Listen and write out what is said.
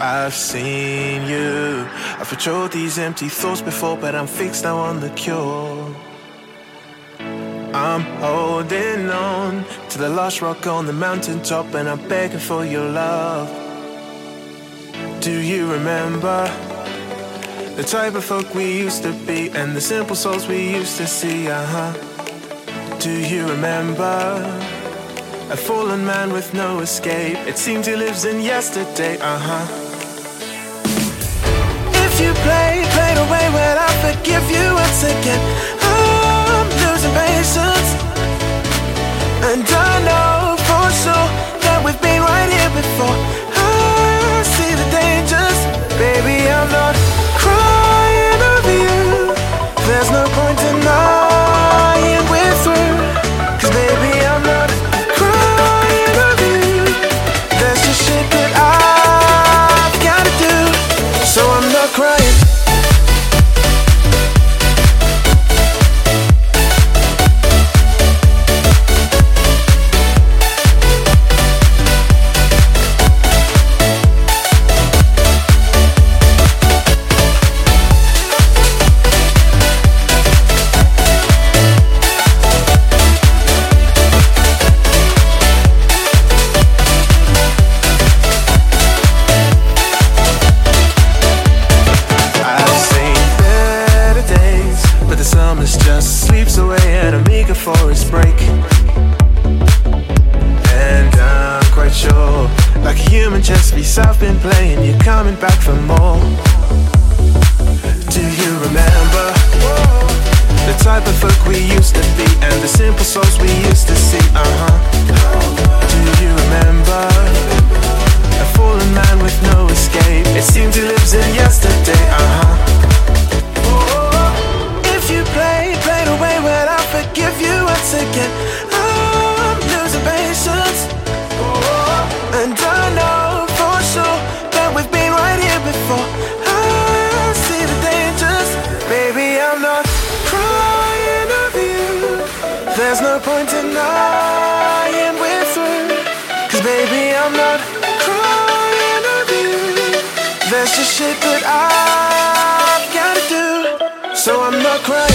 I've seen you. I've patrolled these empty thoughts before, but I'm fixed now on the cure. I'm holding on to the last rock on the mountaintop, and I'm begging for your love. Do you remember the type of folk we used to be, and the simple souls we used to see? Uh huh. Do you remember? A fallen man with no escape. It seems he lives in yesterday, uh huh If you play, play the way well I forgive you I've been playing, you're coming back for more. Do you remember the type of folk we used to be and the simple souls we used to see? Uh huh. Do you remember a fallen man with no escape? It seems he lives in Forgive you once again. I'm losing patience, and I know for sure that we've been right here before. I see the dangers, baby. I'm not crying over you. There's no point denying we're through. Cause baby, I'm not crying over you. There's just shit that I've gotta do. So I'm not crying.